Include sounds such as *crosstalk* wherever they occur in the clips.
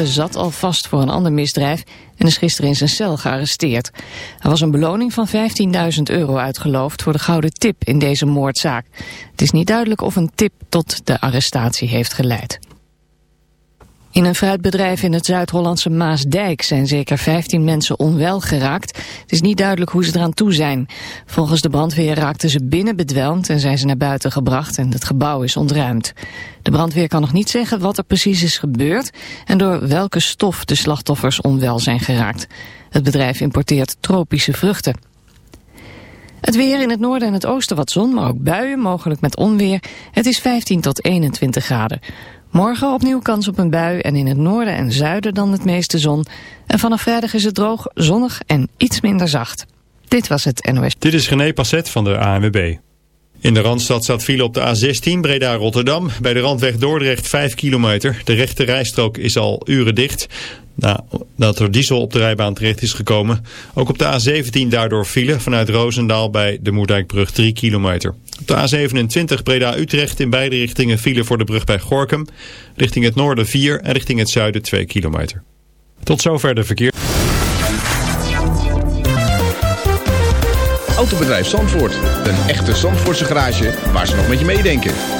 25-jarige verdachte zat al vast voor een ander misdrijf en is gisteren in zijn cel gearresteerd. Er was een beloning van 15.000 euro uitgeloofd voor de gouden tip in deze moordzaak. Het is niet duidelijk of een tip tot de arrestatie heeft geleid. In een fruitbedrijf in het Zuid-Hollandse Maasdijk zijn zeker 15 mensen onwel geraakt. Het is niet duidelijk hoe ze eraan toe zijn. Volgens de brandweer raakten ze binnen bedwelmd en zijn ze naar buiten gebracht en het gebouw is ontruimd. De brandweer kan nog niet zeggen wat er precies is gebeurd en door welke stof de slachtoffers onwel zijn geraakt. Het bedrijf importeert tropische vruchten. Het weer in het noorden en het oosten wat zon, maar ook buien, mogelijk met onweer. Het is 15 tot 21 graden. Morgen opnieuw kans op een bui en in het noorden en zuiden dan het meeste zon. En vanaf vrijdag is het droog, zonnig en iets minder zacht. Dit was het NOS. Dit is René Passet van de ANWB. In de Randstad staat file op de A16 Breda-Rotterdam. Bij de Randweg Dordrecht 5 kilometer. De rechte rijstrook is al uren dicht. Nadat er diesel op de rijbaan terecht is gekomen. Ook op de A17 daardoor file vanuit Roosendaal bij de Moerdijkbrug 3 kilometer. Op de A27 Breda-Utrecht in beide richtingen file voor de brug bij Gorkum. Richting het noorden 4 en richting het zuiden 2 kilometer. Tot zover de verkeer. Autobedrijf Zandvoort. Een echte Zandvoortse garage waar ze nog met je meedenken.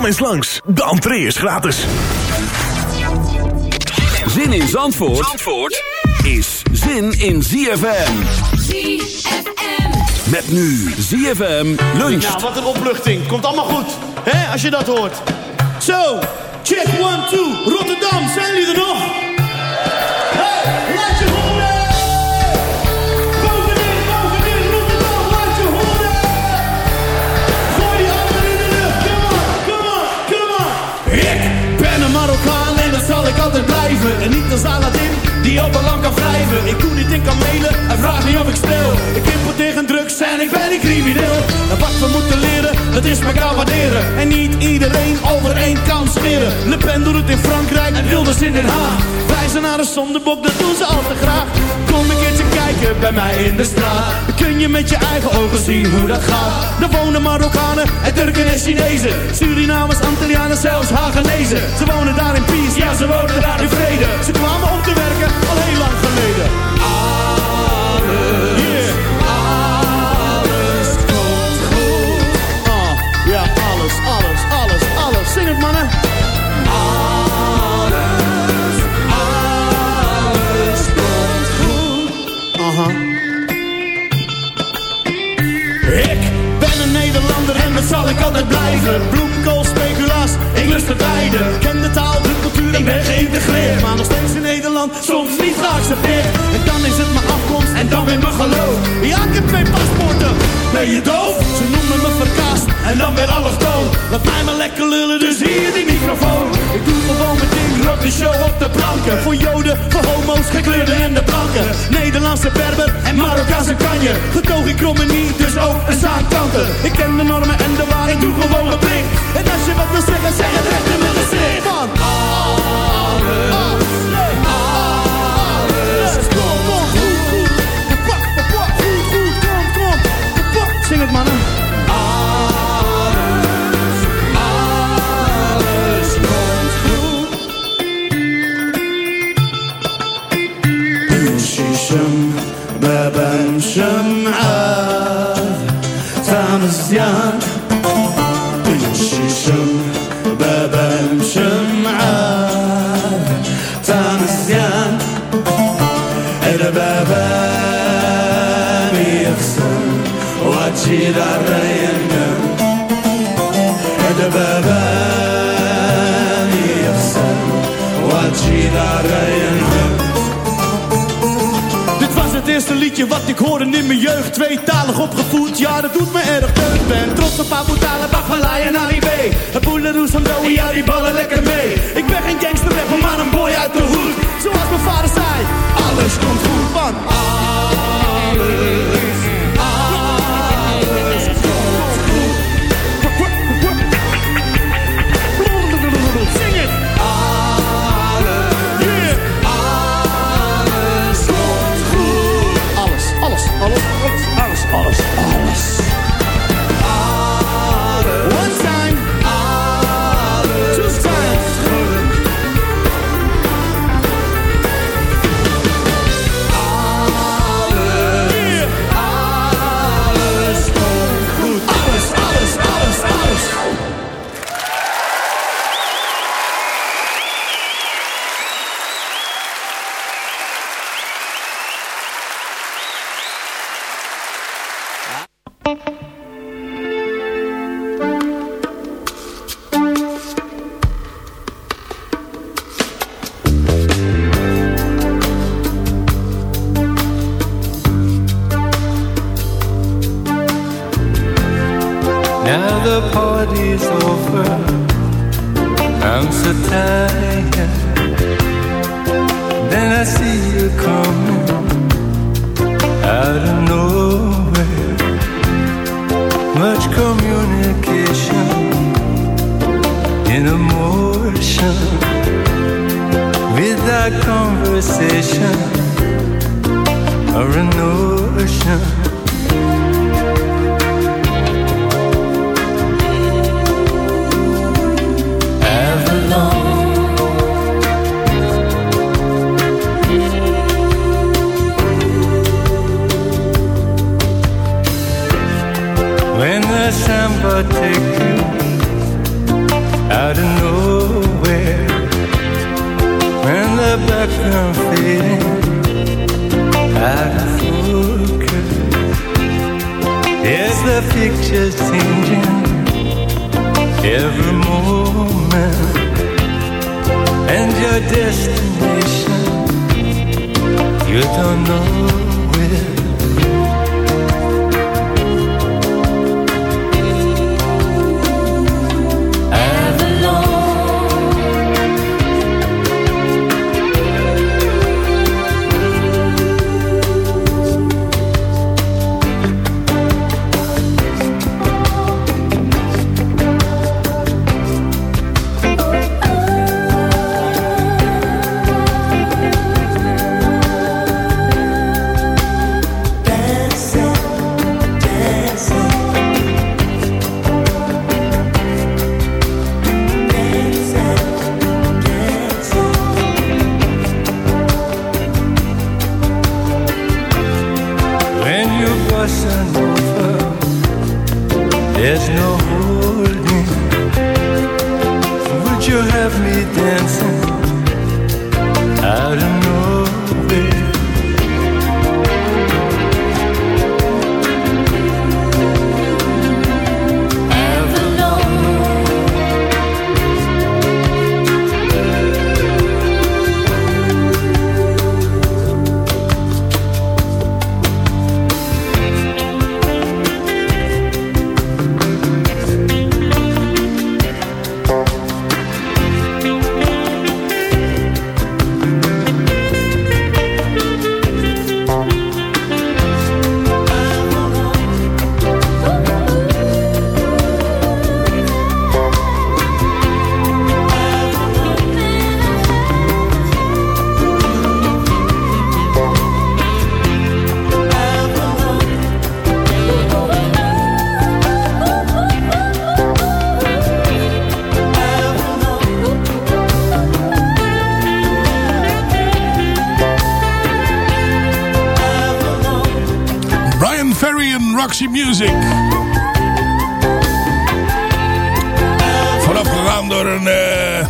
Kom eens langs, de entree is gratis. Zin in Zandvoort, Zandvoort is zin in ZFM. ZFM. Met nu ZFM luncht. Nou, wat een opluchting. Komt allemaal goed. hè, als je dat hoort. Zo, check one, two. Rotterdam, zijn jullie er nog? En niet als Aladdin, die op een lang kan wrijven. Ik doe niet in kamelen en vraag niet of ik speel. Ik importeer geen drugs en ik ben een crimineel. En wat we moeten leren, dat is elkaar waarderen. En niet iedereen over één kan scheren. Le Pen doet het in Frankrijk en Wilders in Den Haag. Wijzen naar een zondebok, dat doen ze al te graag. Kom een keertje kijken bij mij in de straat. Dan kun je met je eigen ogen zien hoe dat gaat. Er wonen Marokkanen en Turken en Chinezen. Surinamers, Antillianen, zelfs Hagenezen. Ze wonen daar in peace, ja ze wonen daar in vrede. Ze kwamen om te werken, al heel lang geleden. Alles, yeah. alles komt goed. Ah, ja, alles, alles, alles, alles. Zing het mannen. Alles, alles komt goed. Aha. Ik ben een Nederlander en dat zal ik altijd blijven ik lust het beide. Ken de taal, de cultuur, ik ben geïntegreerd. Maar nog steeds in Nederland, soms niet geaccepteerd. En dan is het mijn afkomst en dan weer mijn geloof. Ja, ik heb twee paspoorten, ben je doof? Ze noemen me verkaasd en dan weer allochtoon. Laat mij maar lekker lullen, dus hier die microfoon. Ik doe gewoon mijn ding, rock de show op de planken. Voor joden, voor homo's, gekleurde en de blanken. Nederlandse berber en Marokkaanse kanje. Getoog ik kromme niet, dus ook een zaakkanten. Ik ken de normen en de waarheid, doe gewoon mijn plicht. En als je wat wil zeggen, zeg het recht in mijn gezicht. Van alles, الشمعة تامزيان يشيشم بابا المشمعة تامزيان البابا بيخسر واتشي دارينا البابا بيخسر واتشي دارينا wat ik hoorde in mijn jeugd. Tweetalig opgevoed, ja dat doet me erg deugd. Ben trots op Abu Talib, Afalai en Ali. Het Boeleroes en Doe, ja die ballen lekker mee. Ik ben geen gangster rapper, maar een boy uit de hoed. Zoals mijn vader zei, alles komt goed van alles, Roxy Music. Voorafgegaan door een eh,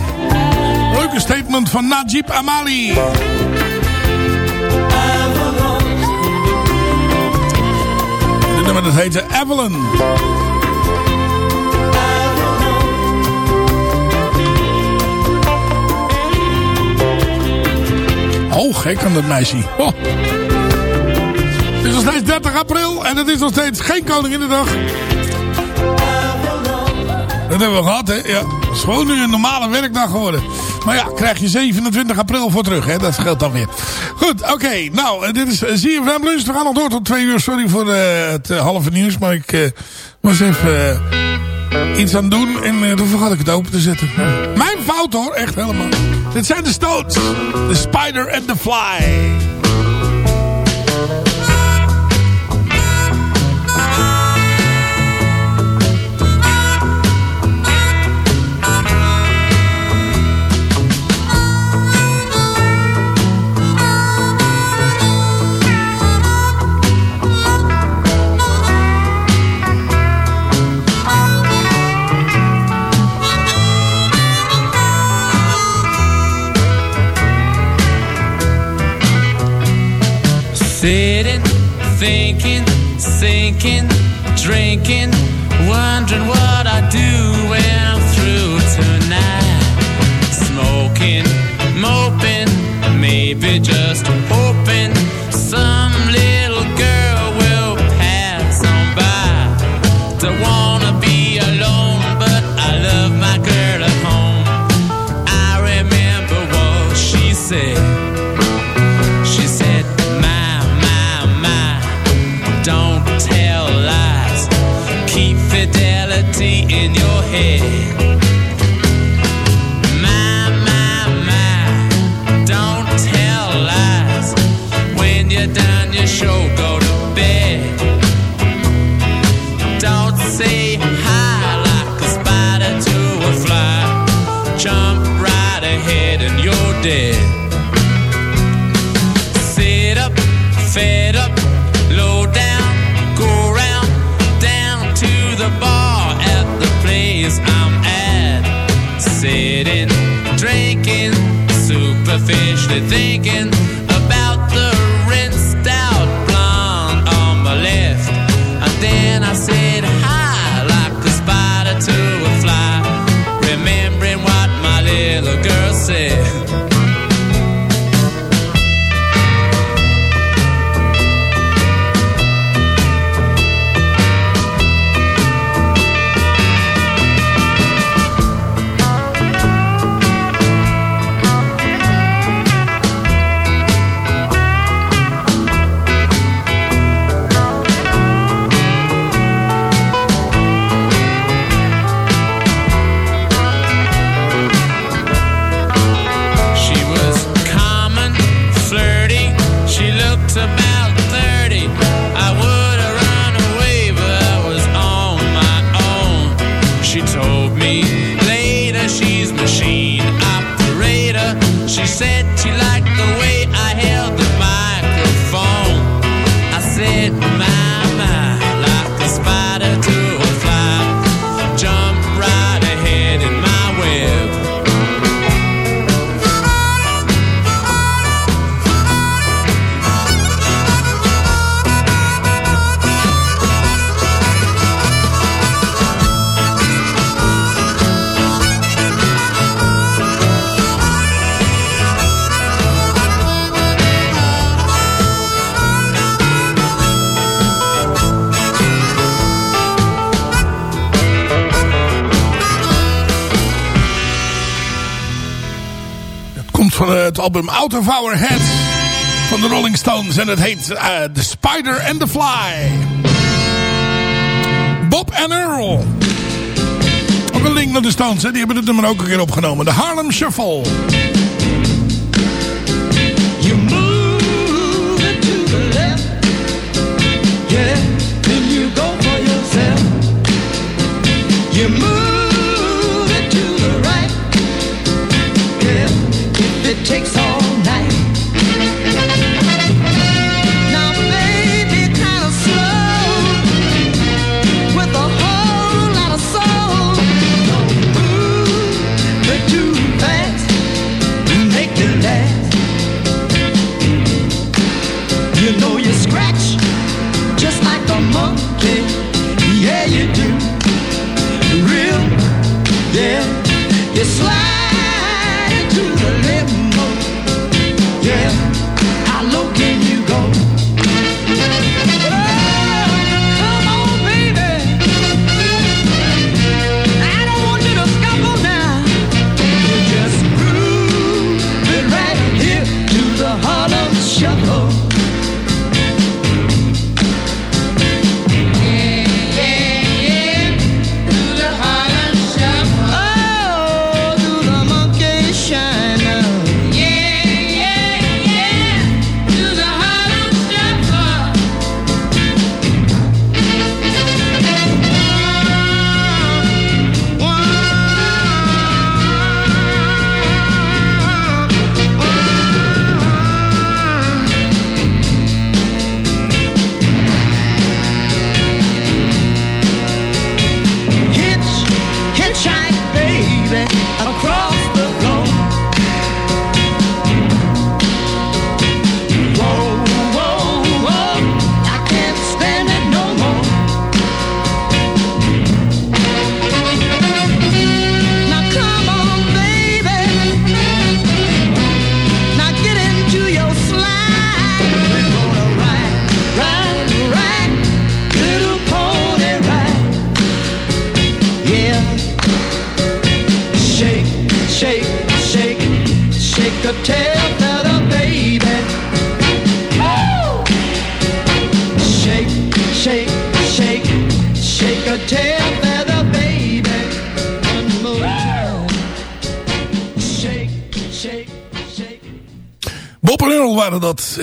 leuke statement van Najib Amali. Dit nummer dat heette Avalon. Oh, gek aan dat meisje. Oh. 30 april en het is nog steeds geen Koninginnedag. Dat hebben we gehad, hè? Ja, het is gewoon nu een normale werkdag geworden. Maar ja, krijg je 27 april voor terug, hè? Dat scheelt dan weer. Goed, oké. Nou, eh, dit is uh, ZFM Lunch. We gaan nog door tot twee uur. Sorry voor eh, het eh, halve nieuws, maar ik eh, was even eh, iets aan het doen. En eh, toen vergat ik het open te zetten. Mijn fout hoor, echt helemaal. Dit zijn de Stones. The Spider and the Fly. Sitting, thinking, sinking, drinking, Out of Our Heads van de Rolling Stones. En het heet eh, The Spider and the Fly. Bob en Earl. Ook een link naar de Stones. Hè? Die hebben het nummer ook een keer opgenomen. De Harlem Shuffle.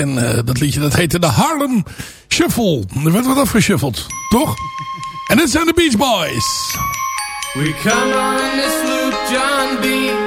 En eh, dat liedje dat heette de Harlem Shuffle. Er werd wat afgeshuffeld, toch? En dit zijn de Beach Boys. We come on this Luke John B.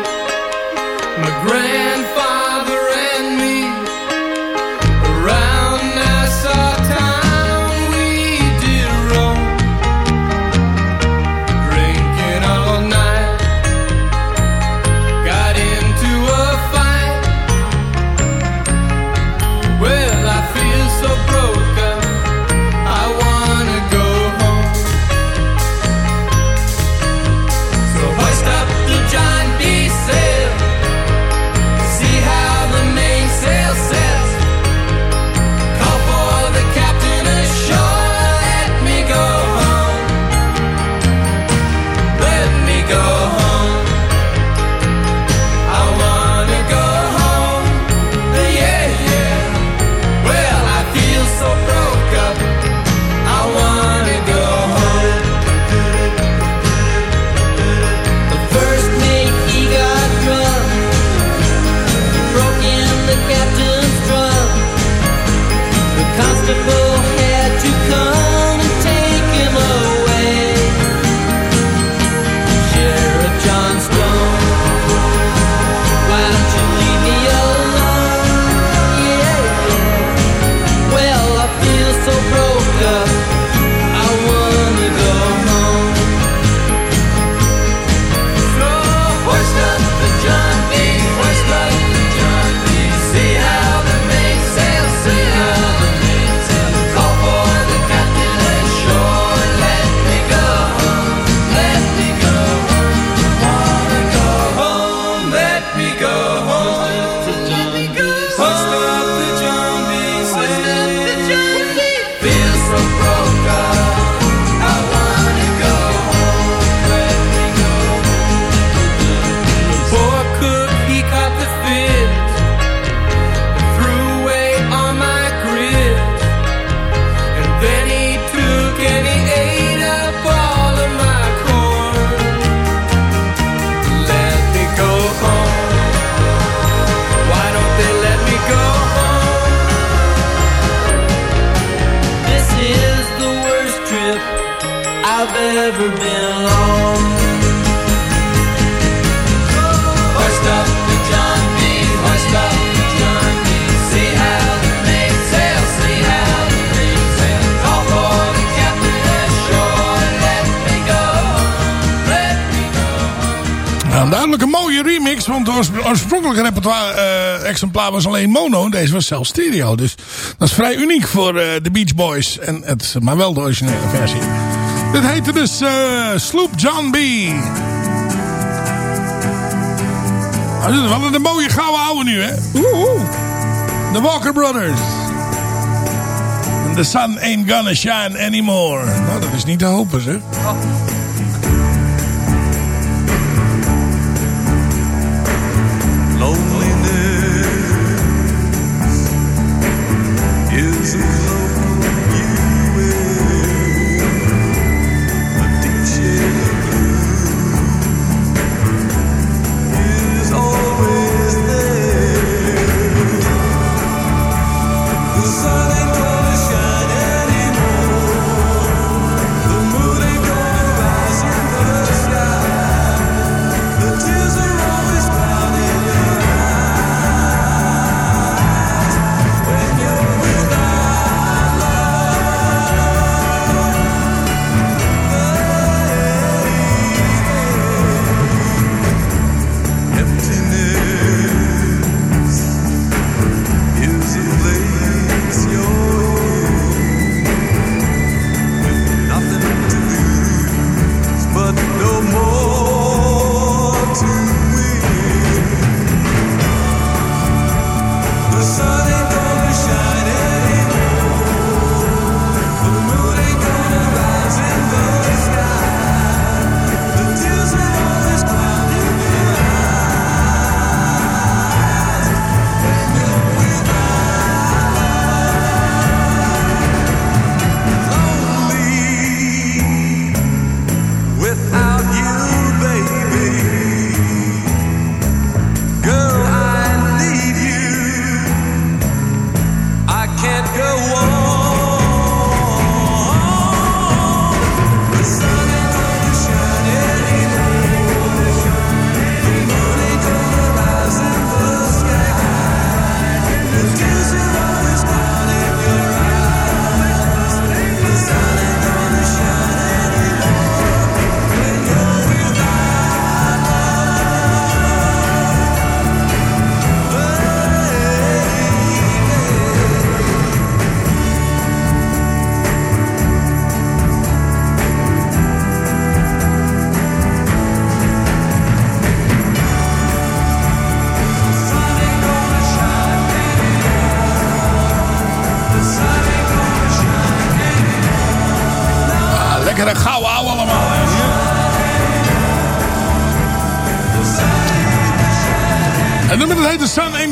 oorspronkelijke repertoire eh, exemplaar was alleen mono. Deze was zelfs stereo. Dus dat is vrij uniek voor eh, de Beach Boys. En het, maar wel de originele versie. Dit heette dus eh, Sloop John B. Ah, dat is wel een mooie gouden oude nu, hè? De The Walker Brothers. And the sun ain't gonna shine anymore. Nou, dat is niet te hopen, zeg. Oh.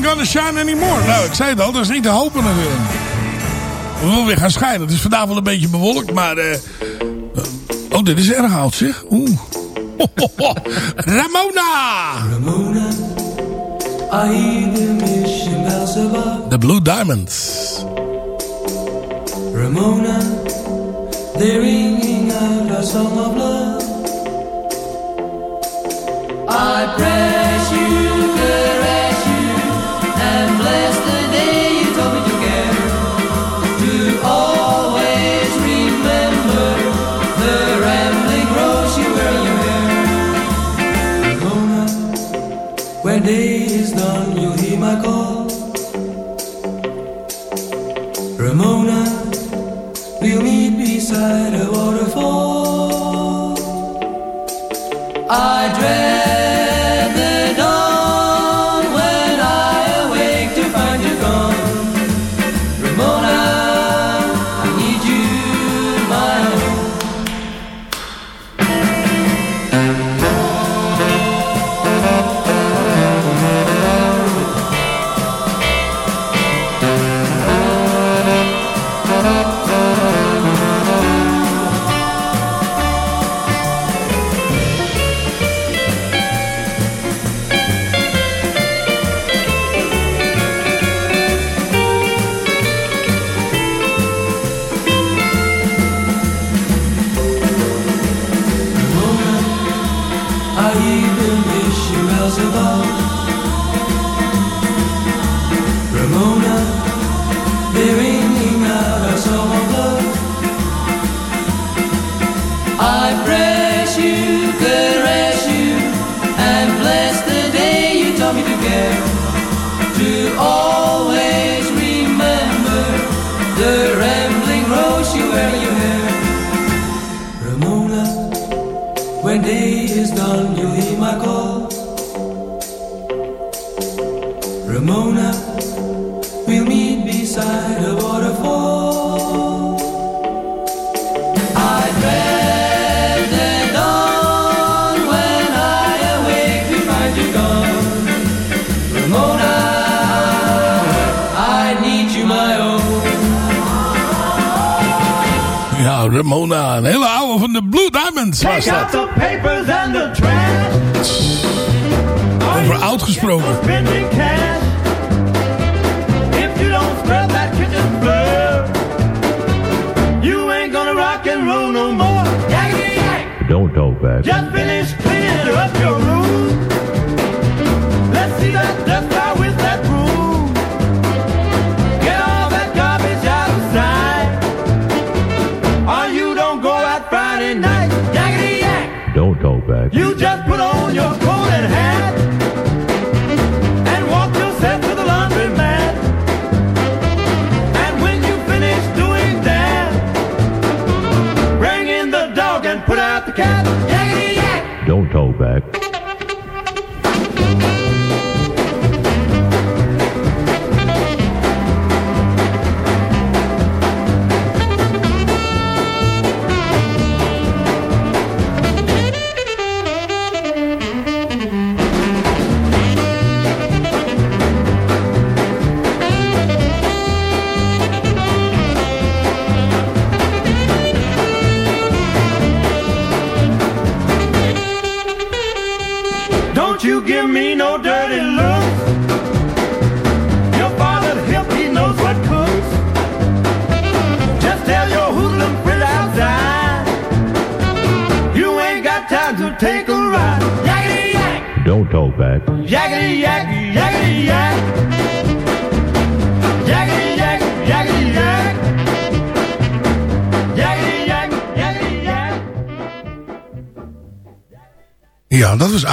gonna shine anymore. Nou, ik zei het al, dat is niet te hopen natuurlijk. We willen weer gaan scheiden. Het is vandaag wel een beetje bewolkt, maar... Uh, oh, dit is erg oud, zeg. Oeh. Oh. *laughs* Ramona! Ramona, The Blue Diamonds. Ramona, they're ringing out our song of love. I praise you. my God. Just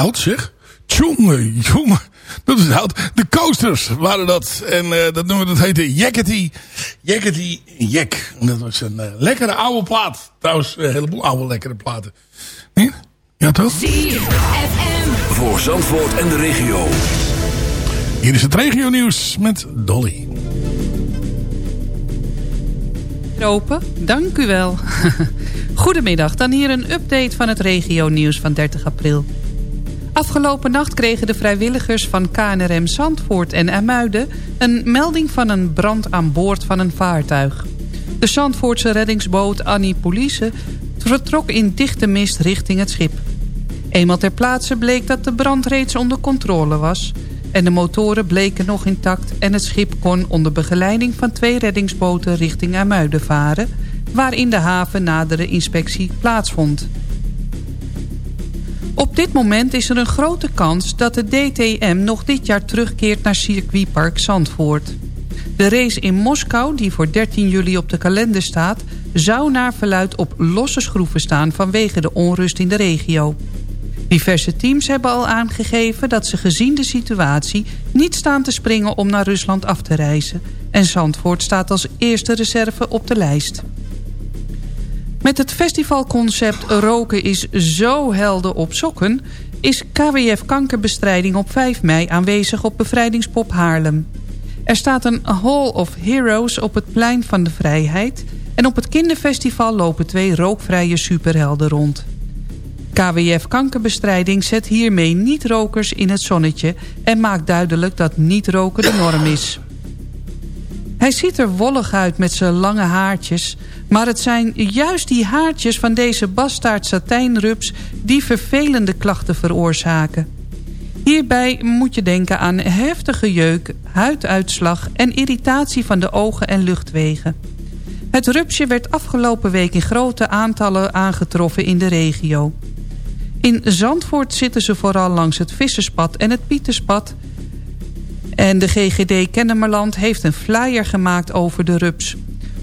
oud zeg. Dat is oud. De coasters waren dat. En eh, dat noemen dat heette Jackety. Jackety Jack. dat was een eh, lekkere oude plaat. Trouwens, een heleboel oude lekkere platen. Ja toch? Voor Zandvoort en de regio. Hier is het regio nieuws met Dolly. Lopen, dank u wel. *laughs* Goedemiddag, dan hier een update van het regio nieuws van 30 april. Afgelopen nacht kregen de vrijwilligers van KNRM Zandvoort en Amuiden... een melding van een brand aan boord van een vaartuig. De Zandvoortse reddingsboot Annie Police vertrok in dichte mist richting het schip. Eenmaal ter plaatse bleek dat de brand reeds onder controle was... en de motoren bleken nog intact... en het schip kon onder begeleiding van twee reddingsboten richting Amuiden varen... waar in de haven nadere inspectie plaatsvond. Op dit moment is er een grote kans dat de DTM nog dit jaar terugkeert naar circuitpark Zandvoort. De race in Moskou, die voor 13 juli op de kalender staat... zou naar verluid op losse schroeven staan vanwege de onrust in de regio. Diverse teams hebben al aangegeven dat ze gezien de situatie... niet staan te springen om naar Rusland af te reizen. En Zandvoort staat als eerste reserve op de lijst. Met het festivalconcept Roken is zo helder op sokken... is KWF Kankerbestrijding op 5 mei aanwezig op Bevrijdingspop Haarlem. Er staat een Hall of Heroes op het Plein van de Vrijheid... en op het kinderfestival lopen twee rookvrije superhelden rond. KWF Kankerbestrijding zet hiermee niet-rokers in het zonnetje... en maakt duidelijk dat niet-roken de norm is. Hij ziet er wollig uit met zijn lange haartjes... maar het zijn juist die haartjes van deze bastaard satijnrups... die vervelende klachten veroorzaken. Hierbij moet je denken aan heftige jeuk, huiduitslag... en irritatie van de ogen en luchtwegen. Het rupsje werd afgelopen week in grote aantallen aangetroffen in de regio. In Zandvoort zitten ze vooral langs het Visserspad en het Pieterspad... En de GGD Kennemerland heeft een flyer gemaakt over de rups.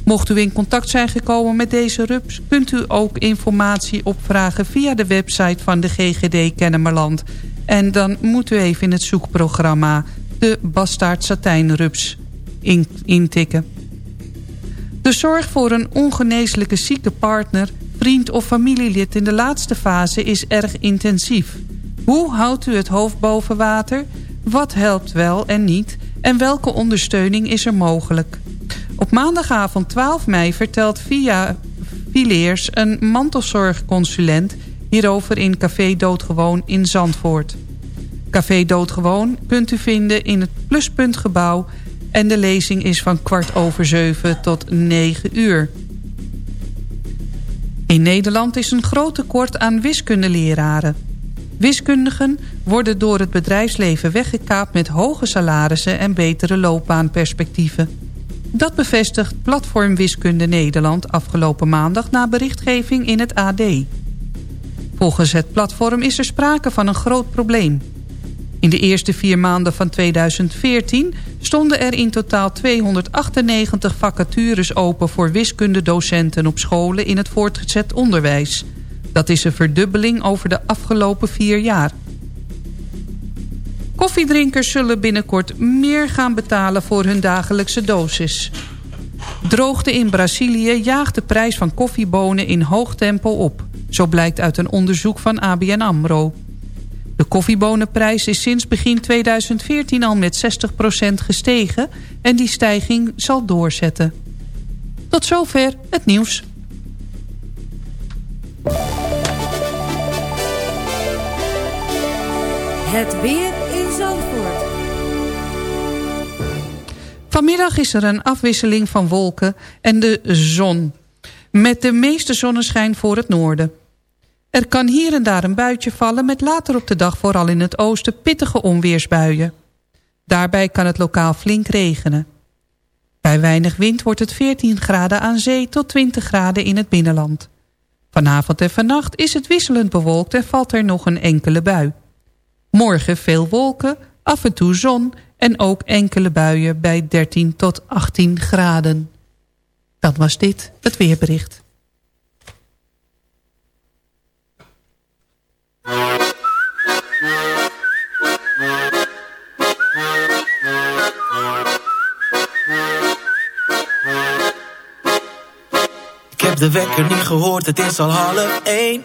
Mocht u in contact zijn gekomen met deze rups... kunt u ook informatie opvragen via de website van de GGD Kennemerland. En dan moet u even in het zoekprogramma... de Bastaard Satijnrups in, intikken. De zorg voor een ongeneeslijke zieke partner... vriend of familielid in de laatste fase is erg intensief. Hoe houdt u het hoofd boven water... Wat helpt wel en niet? En welke ondersteuning is er mogelijk? Op maandagavond 12 mei vertelt via Fileers een mantelzorgconsulent... hierover in Café Doodgewoon in Zandvoort. Café Doodgewoon kunt u vinden in het Pluspuntgebouw... en de lezing is van kwart over zeven tot negen uur. In Nederland is een groot tekort aan wiskundeleraren... Wiskundigen worden door het bedrijfsleven weggekaapt met hoge salarissen en betere loopbaanperspectieven. Dat bevestigt Platform Wiskunde Nederland afgelopen maandag na berichtgeving in het AD. Volgens het platform is er sprake van een groot probleem. In de eerste vier maanden van 2014 stonden er in totaal 298 vacatures open voor wiskundedocenten op scholen in het voortgezet onderwijs... Dat is een verdubbeling over de afgelopen vier jaar. Koffiedrinkers zullen binnenkort meer gaan betalen voor hun dagelijkse dosis. Droogte in Brazilië jaagt de prijs van koffiebonen in hoog tempo op. Zo blijkt uit een onderzoek van ABN AMRO. De koffiebonenprijs is sinds begin 2014 al met 60% gestegen... en die stijging zal doorzetten. Tot zover het nieuws. Het weer in Zandvoort. Vanmiddag is er een afwisseling van wolken en de zon. Met de meeste zonneschijn voor het noorden. Er kan hier en daar een buitje vallen met later op de dag vooral in het oosten pittige onweersbuien. Daarbij kan het lokaal flink regenen. Bij weinig wind wordt het 14 graden aan zee tot 20 graden in het binnenland. Vanavond en vannacht is het wisselend bewolkt en valt er nog een enkele bui. Morgen veel wolken, af en toe zon en ook enkele buien bij 13 tot 18 graden. Dat was dit, het weerbericht. Ik heb de wekker niet gehoord, het is al half één.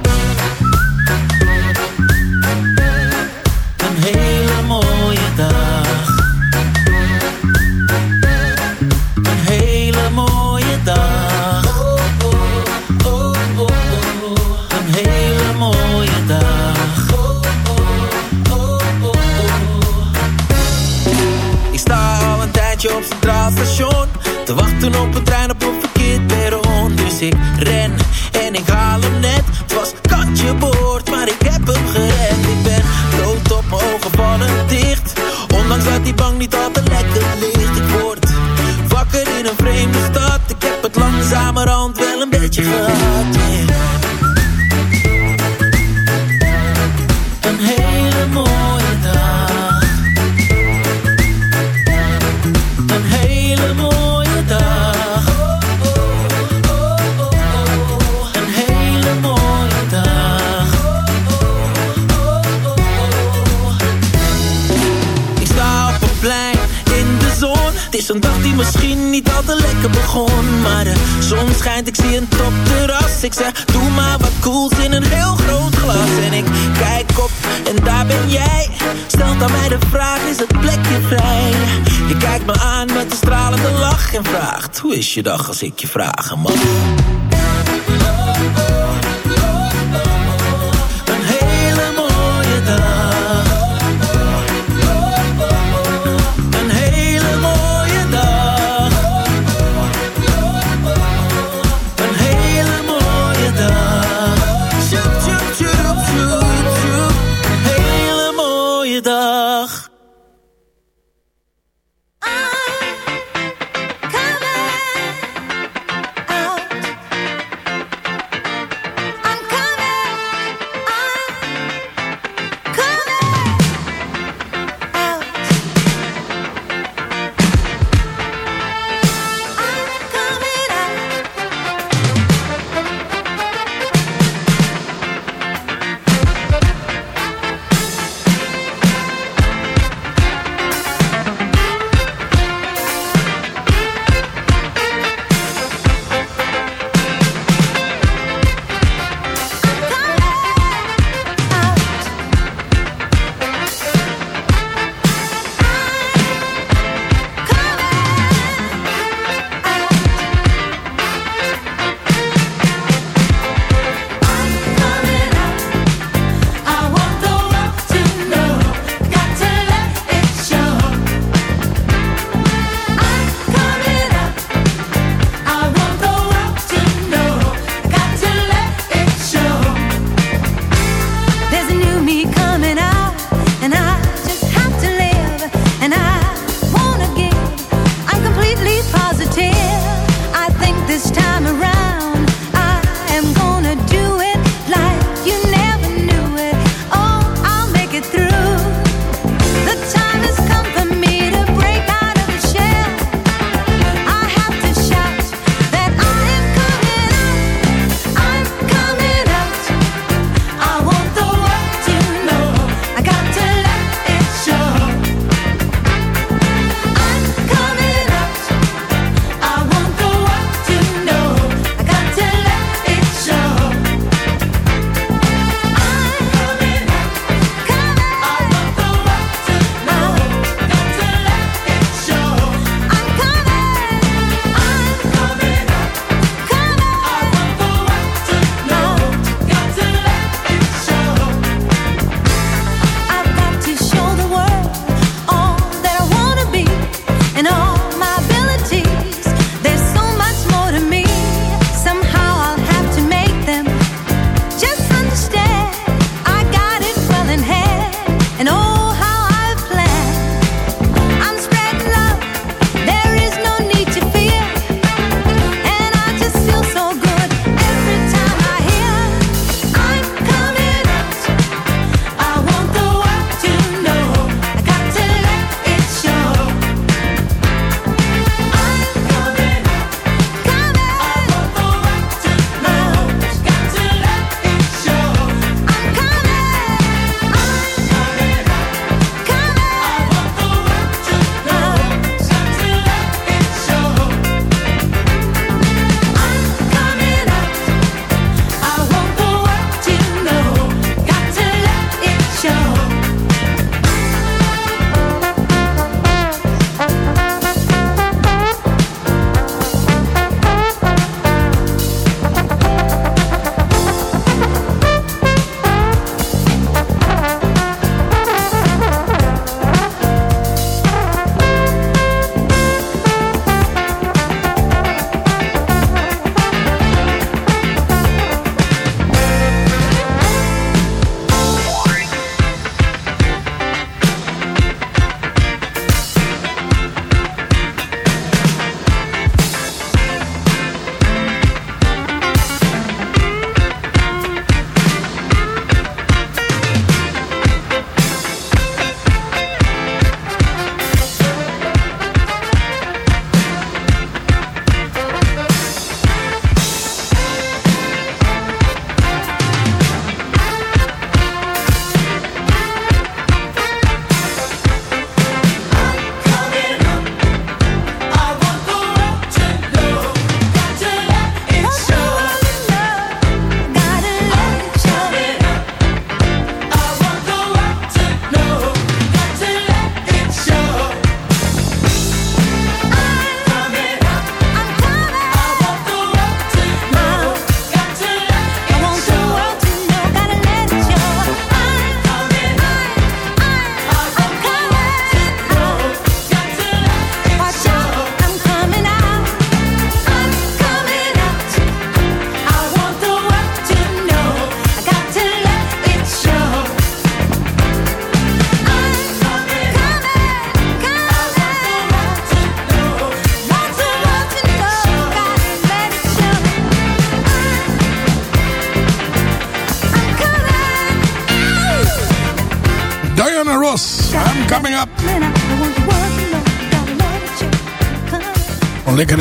Te wachten op een trein op een verkeerd perron. Dus ik ren en ik haal hem net. Het was katje boord, maar ik heb hem gered. Ik ben dood op mijn ogen vallen dicht. Ondanks dat die bank niet altijd lekker ligt. Ik word wakker in een vreemde stad. Ik heb het langzamerhand wel een beetje gehad doe maar wat cools in een heel groot glas En ik kijk op en daar ben jij Stelt aan mij de vraag, is het plekje vrij? Je kijkt me aan met een stralende lach En vraagt, hoe is je dag als ik je vragen mag?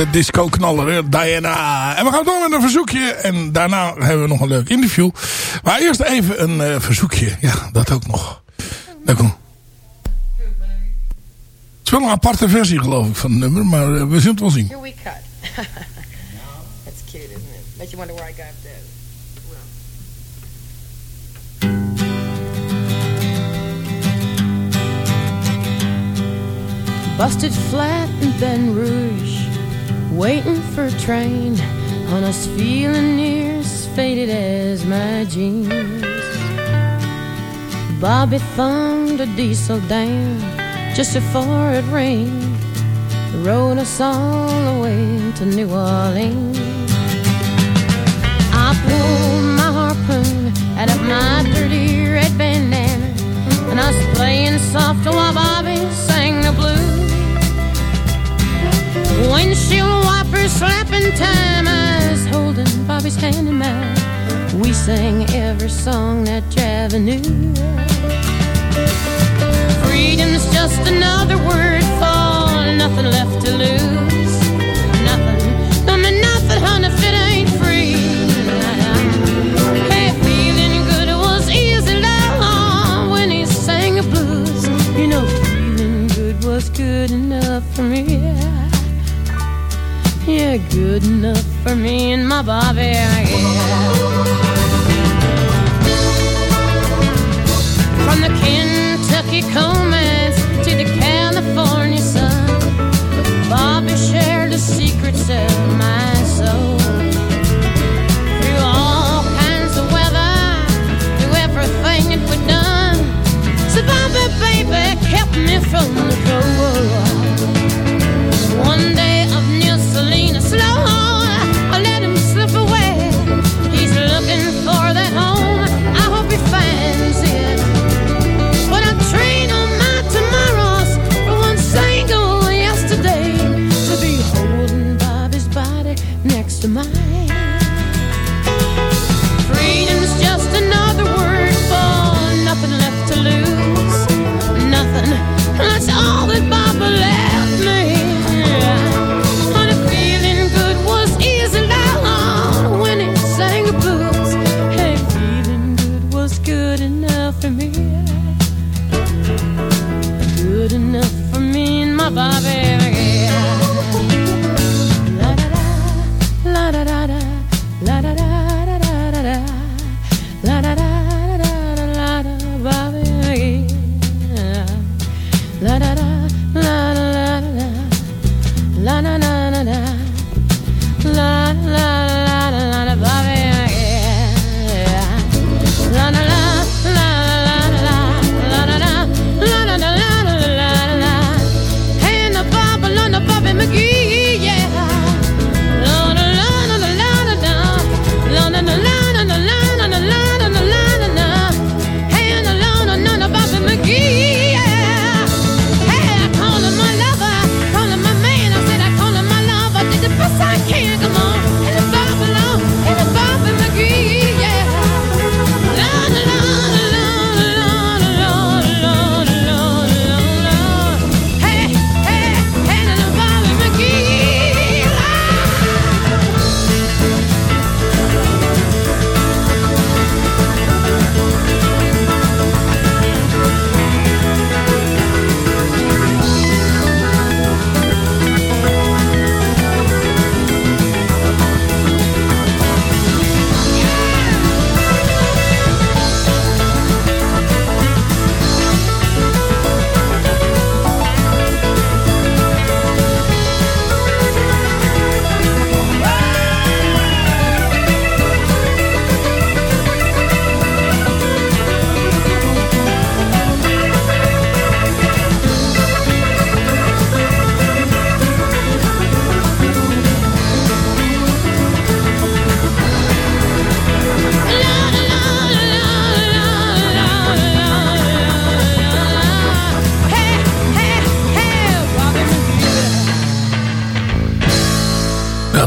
Een lekkere disco knaller, hè? Diana. En we gaan door met een verzoekje. En daarna hebben we nog een leuk interview. Maar eerst even een eh, verzoekje. Ja, dat ook nog. Dat komt. Het is wel een aparte versie geloof ik van het nummer. Maar eh, we zullen het wel zien. Here we cut. *laughs* That's cute, isn't it? Makes you wonder where I got that. Busted flat in Baton Rouge, waiting for a train, on us feeling near as faded as my jeans. Bobby thumbed a diesel down just before it rained, rode us all the way to New Orleans. I pulled my harpoon out of my dirty red bandana, and I was playing soft while Bobby sang the blues. Windshield wipers slapping time, I was holding Bobby's hand in mine. We sang every song that Javi knew. Freedom's just another word for nothing left to lose. Nothing, I mean nothing, honey, if it ain't free. Hey, feeling good was easy when he sang the blues. You know, feeling good was good enough for me. Yeah, good enough for me and my Bobby. From the Kentucky coal mines to the California sun, Bobby shared the secrets of my soul. Through all kinds of weather, through everything that we've done, so Bobby, baby, kept me from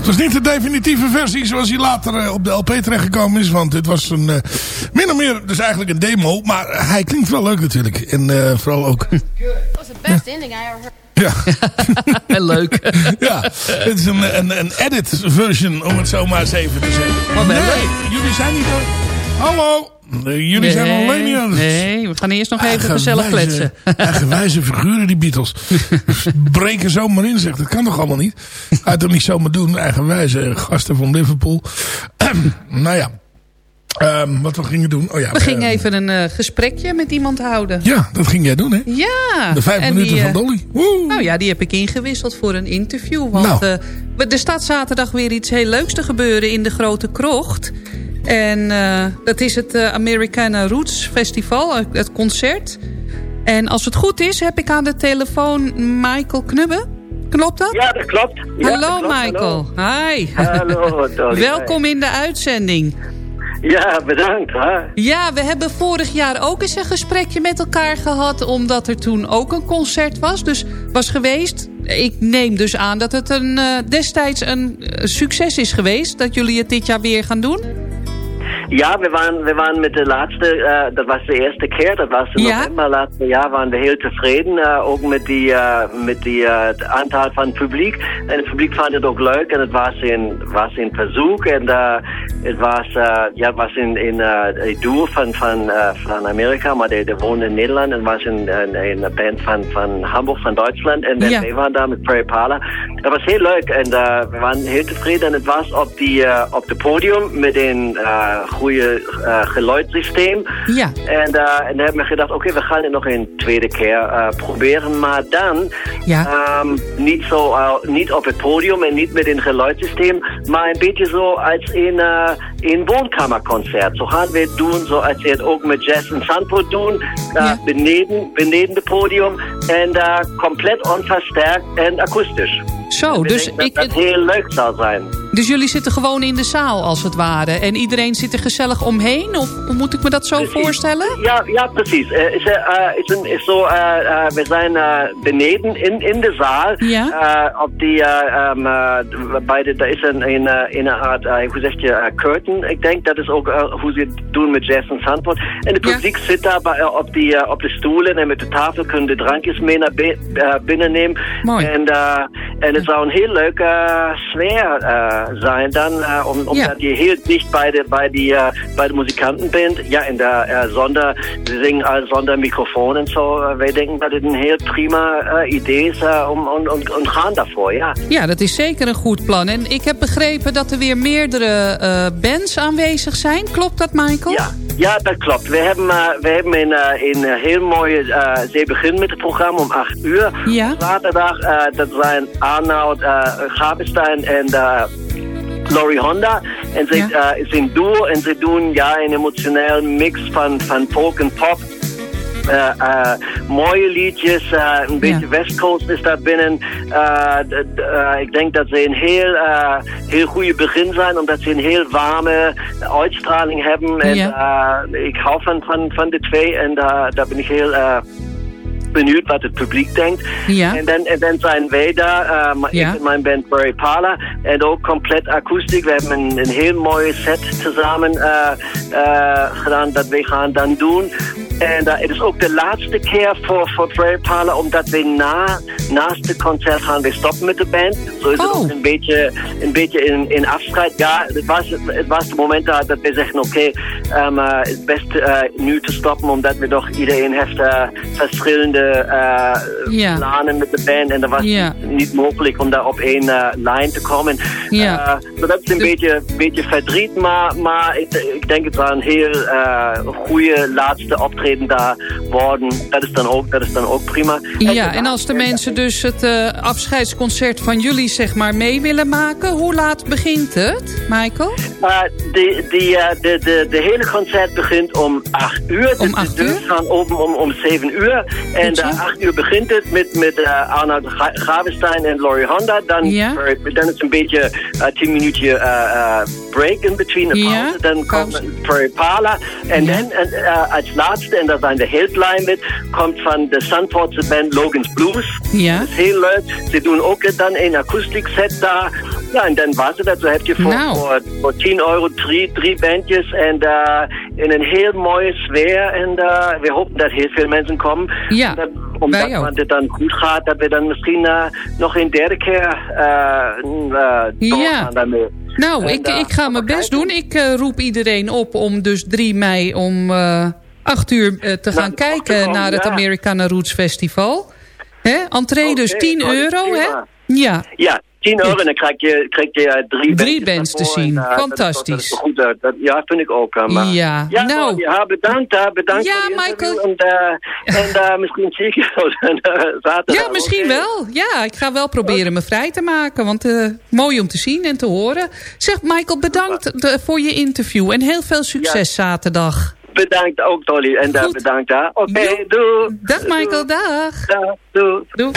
het was niet de definitieve versie zoals hij later eh, op de LP terechtgekomen is. Want dit was een, eh, min of meer dus eigenlijk een demo. Maar hij klinkt wel leuk natuurlijk. En eh, vooral ook... That was the best ending *laughs* I ever heard. *laughs* Leuk. *laughs* ja, het is een, een, een edit version om het zo maar eens even te zeggen. Maar wel nee, leuk. jullie zijn niet... Hallo, Nee, jullie zijn Nee, alleen niet aan het... Nee, we gaan eerst nog even gezellig kletsen. Eigenwijze figuren, die Beatles. *laughs* Breken zomaar in, zegt. Dat kan toch allemaal niet? Ga het toch niet zomaar doen? Eigenwijze gasten van Liverpool. *clears throat* nou ja. Ehm, wat we gingen doen? Oh ja, We gingen ehm, even een eh, gesprekje met iemand houden. Ja, dat ging jij doen, hè? Ja. De vijf en minuten die, van eh, Dolly. Nou ja, die heb ik ingewisseld voor een interview. Want Nou. eh, er staat zaterdag weer iets heel leuks te gebeuren in de Grote Krocht. En eh, dat is het eh, Americana Roots Festival, eh, het concert. En als het goed is, heb ik aan de telefoon Michael Knubbe. Klopt dat? Ja, dat klopt. Ja, hallo dat klopt, Michael. Hi. Hallo, Dolly. Welkom in de uitzending. Ja, bedankt. Hè? Ja, we hebben vorig jaar ook eens een gesprekje met elkaar gehad... omdat er toen ook een concert was. Dus was geweest... Ik neem dus aan dat het een, destijds een succes is geweest... dat jullie het dit jaar weer gaan doen. Ja, we waren, we waren met de laatste, uh, dat was de eerste keer, dat was in Ja. november laatste jaar, waren we heel tevreden. Uh, ook met die, uh, met die uh, het aantal van het publiek. En het publiek vond het ook leuk en het was in, was in verzoek. En uh, het was, uh, ja, was in, in uh, een duo van, van, uh, van Amerika, maar die, die woonde in Nederland. En was een, een, een band van, van Hamburg, van Duitsland. En Ja. wij waren daar met Prairie Parla. Dat was heel leuk en uh, we waren heel tevreden. En het was op, die, uh, op het podium met een uh, goede uh, geluidssysteem. Ja. En, uh, en dan hebben we gedacht, oké, we gaan het nog een tweede keer uh, proberen. Maar dan Ja. um, niet, zo, niet op het podium en niet met een geluidssysteem, maar een beetje zo als een, uh, een woonkamerconcert. Zo gaan we het doen, zoals we het ook met Jazz en Sanford doen. Beneden, beneden het podium en uh, compleet onversterkt en akoestisch. Zo, Ik dus, denk dat ik, dat heel leuk zal zijn. Dus jullie zitten gewoon in de zaal als het ware. En iedereen zit er gezellig omheen? Of moet ik me dat zo voorstellen? Ja, ja precies. Uh, is, uh, is, een, is zo, uh, we zijn beneden in, in de zaal. Ja. Op die, uh, um, bij de, er is een, een, een art, uh, hoe zeg je, curtain. Ik denk dat is ook hoe ze het doen met Jazz en Zandvoort. En het publiek zit daar bij, op, die, uh, op de stoelen en met de tafel kunnen de drankjes mee naar bi binnen nemen. Mooi. En, uh, en het zou een heel leuke sfeer zijn dan, uh, om, omdat Ja. je heel dicht bij de, bij die, uh, bij de muzikanten bent. Ja, en daar uh, zonder, ze zingen uh, zonder microfoon en zo. Uh, wij denken dat het een heel prima idee is om, om, om, om gaan daarvoor, ja. Ja, dat is zeker een goed plan. En ik heb begrepen dat er weer meerdere eh, bands aanwezig zijn. Klopt dat, Michael? Ja, ja, dat klopt. We hebben, uh, we hebben een, een uh, heel mooie... Uh, ze beginnen met het programma om 8 uur. Ja. Zaterdag, uh, dat zijn Arnoud uh, en... Uh, Laurie Honda. En ze Ja. uh, zijn duo en ze doen ja, een emotioneel mix van, van folk en pop. Uh, uh, mooie liedjes, uh, een beetje West Coast is daar binnen. Uh, uh, ik denk dat ze een heel, uh, heel goede begin zijn, omdat ze een heel warme uitstraling hebben. En uh, ik hou van, van, van de twee en uh, daar ben ik heel uh, benieuwd wat het publiek denkt. Ja. En dan, en dan zijn wij daar, uh, maar Ja. ik en mijn band Barry Parla, en ook compleet akoestiek. We hebben een, een heel mooie set samen uh, uh, gedaan dat we gaan dan doen. En uh, het is ook de laatste keer voor, voor Parla, omdat we na, naast het concert gaan we stoppen met de band. Zo is het Oh. ook een beetje, een beetje in, in afscheid. Ja, het was, het was het moment daar dat we zeggen, oké, um, uh, het is best uh, nu te stoppen, omdat we toch iedereen heeft verschillende Ja. plannen met de band. En dat was niet, niet mogelijk om daar op één lijn te komen. Ja. So dat is een beetje, beetje verdriet, maar, maar ik, ik denk het was een heel goede laatste optreden daar worden. Dat is dan ook, dat is dan ook prima. Ja, en als de mensen dus het eh, afscheidsconcert van jullie zeg maar mee willen maken... hoe laat begint het, Michael? Uh, de, de, uh, de, de, de hele concert begint om 8 uur. Om de, 8 de deur gaan open om, om 7 uur. En uh, 8 uur begint het met, met Arnoud Gravestein en Laurie Honda. Dan, Ja. dan is een beetje uh, 10 minuutje break in between. Een Ja, pauze. Dan pauze. komt Parla. En Ja. dan als laatste, en daar zijn de met, komt van de Zandvoortse band Logan's Blues. Ja. Dat is heel leuk. Ze doen ook dan een akoestiek set daar. Ja, en dan was het dat. Zo heb je voor, Nou. voor, voor 10 euro drie, drie bandjes en eh, in een heel mooie sfeer. En eh, we hopen dat heel veel mensen komen. Ja, dat, omdat ook. dit dan goed gaat, dat we dan misschien eh, nog een derde keer eh uh, doorgaan daarmee. Nou, En, ik, eh, ik ga mijn best doen. Ik eh, roep iedereen op om dus 3 mei om 8 uur eh, te gaan kijken naar het ja. Americana Roots Festival. Hè? Entree dus Oké, 10 nou, euro, hè? Ja. Ja, 10 euro en dan krijg je, krijg je eh, drie, bands te zien. En, eh, dat- Fantastisch. Dat, goed, eh, dat, ja, vind ik ook. maar- Ja, ja, nou. ja, bedankt. eh, bedankt Ja, voor Michael. En, en misschien zie ik *laughs* zaterdag. Ja, misschien wel. Ja, ik ga wel proberen me vrij te maken. Want mooi om te zien en te horen. Zeg, Michael, bedankt voor je interview. En heel veel succes zaterdag. Bedankt ook, Dolly. En eh, bedankt daar. Oké, doei. Dag, Michael. Dag. Dag, doei. Doei.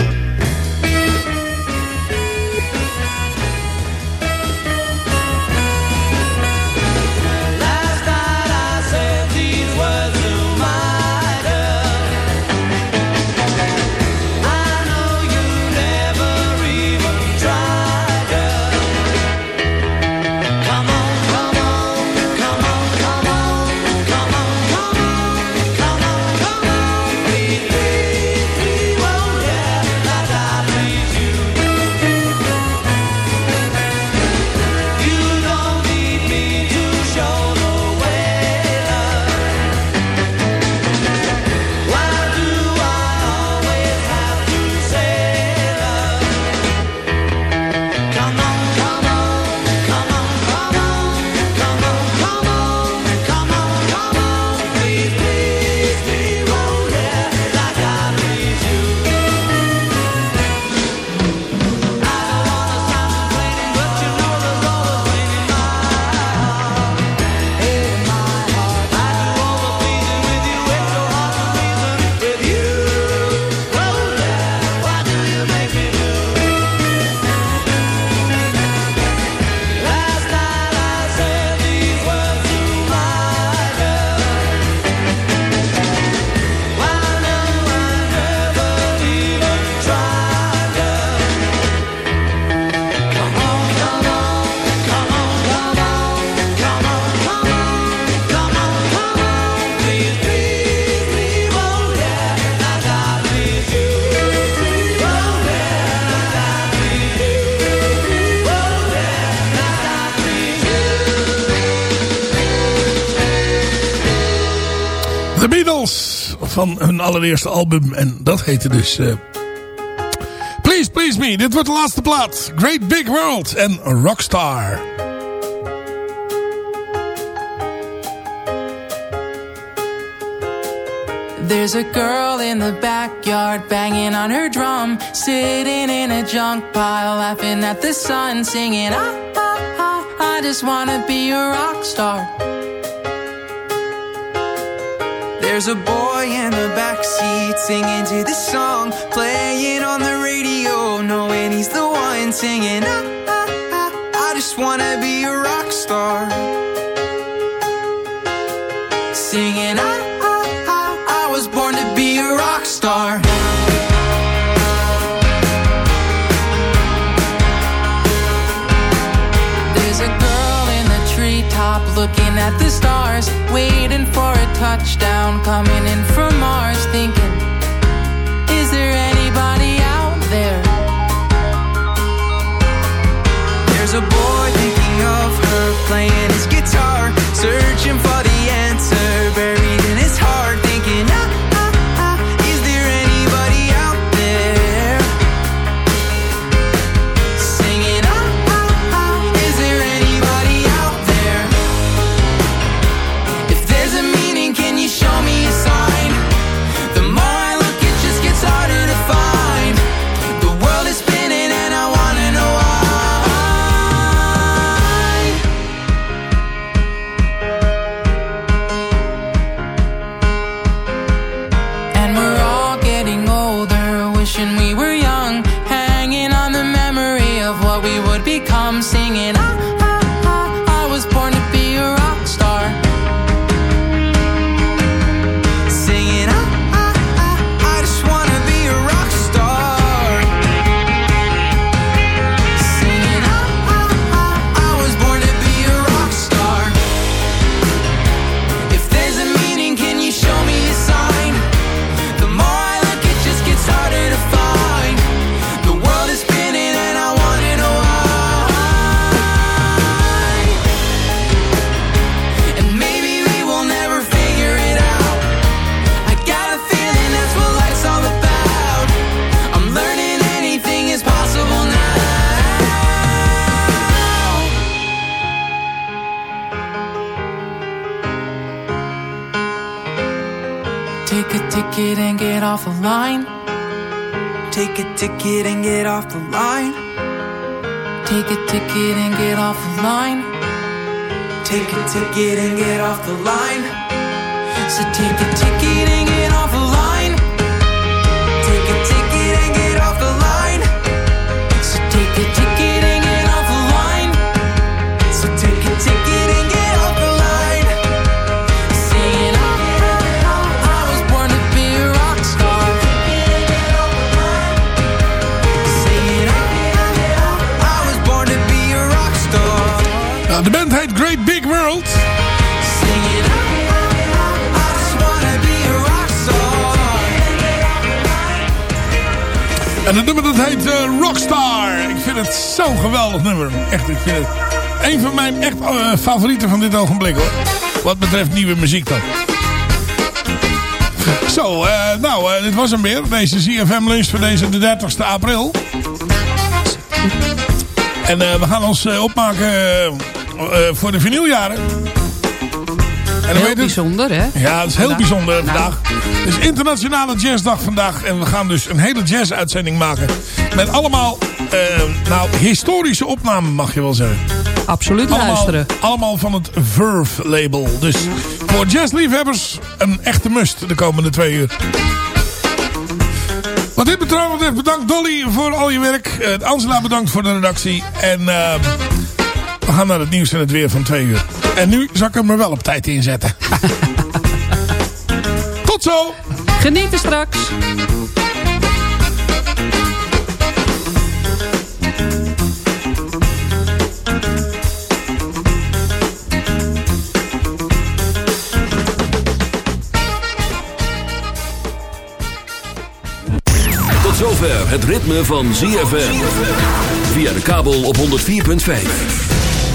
Hun allereerste album. En dat heette dus... eh, Please Please Me. Dit wordt de laatste plaat. Great Big World en Rockstar. There's a girl in the backyard banging on her drum, sitting in a junk pile, laughing at the sun, singing, ah, ah, ah, I just wanna be a rock star. There's a boy the backseat singing to this song, playing on the radio, knowing he's the one singing. Ah, ah, ah, I just wanna be a rock star. Singing, ah, ah, ah, I was born to be a rock star. There's a girl in the treetop looking at the stars, waiting for a touchdown coming in from Mars, thinking, Is there anybody out there? There's a boy En het nummer dat heet eh, Rockstar. Ik vind het zo'n geweldig nummer. Echt, ik vind het een van mijn echt eh, favorieten van dit ogenblik hoor. Wat betreft nieuwe muziek dan. Zo, eh, nou, dit was hem weer. Deze ZFM lunch voor deze de 30ste april. En we gaan ons opmaken voor de vinyljaren. En Heel bijzonder, hè? Ja, het is heel Vandaag. bijzonder Nou. vandaag. Het is internationale jazzdag vandaag. En we gaan dus een hele jazz-uitzending maken. Met allemaal, eh, nou, historische opnamen mag je wel zeggen. Absoluut Allemaal, luisteren. allemaal van het Verve-label. Dus voor jazzliefhebbers een echte must de komende twee uur. Wat dit betreft, bedankt Dolly voor al je werk. Angela bedankt voor de redactie. En eh, we gaan naar het nieuws en het weer van twee uur. En nu zal ik hem er wel op tijd inzetten. *laughs* Tot zo! Genieten straks. Tot zover het ritme van ZFM. Via de kabel op 104.5.